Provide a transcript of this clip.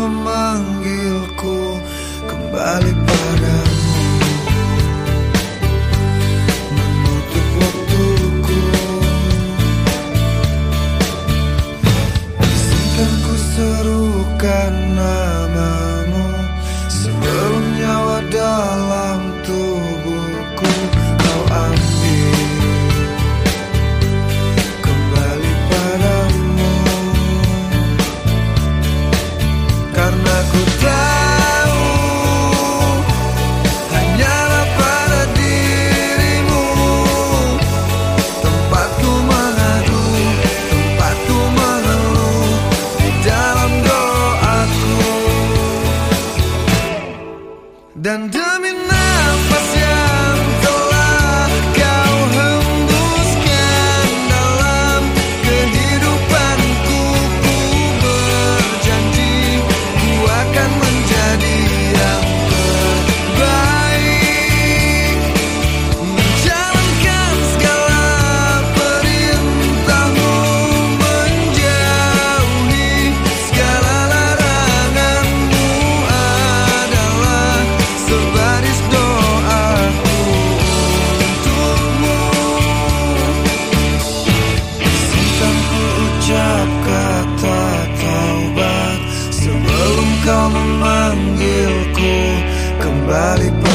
memanggilku kembali pada balik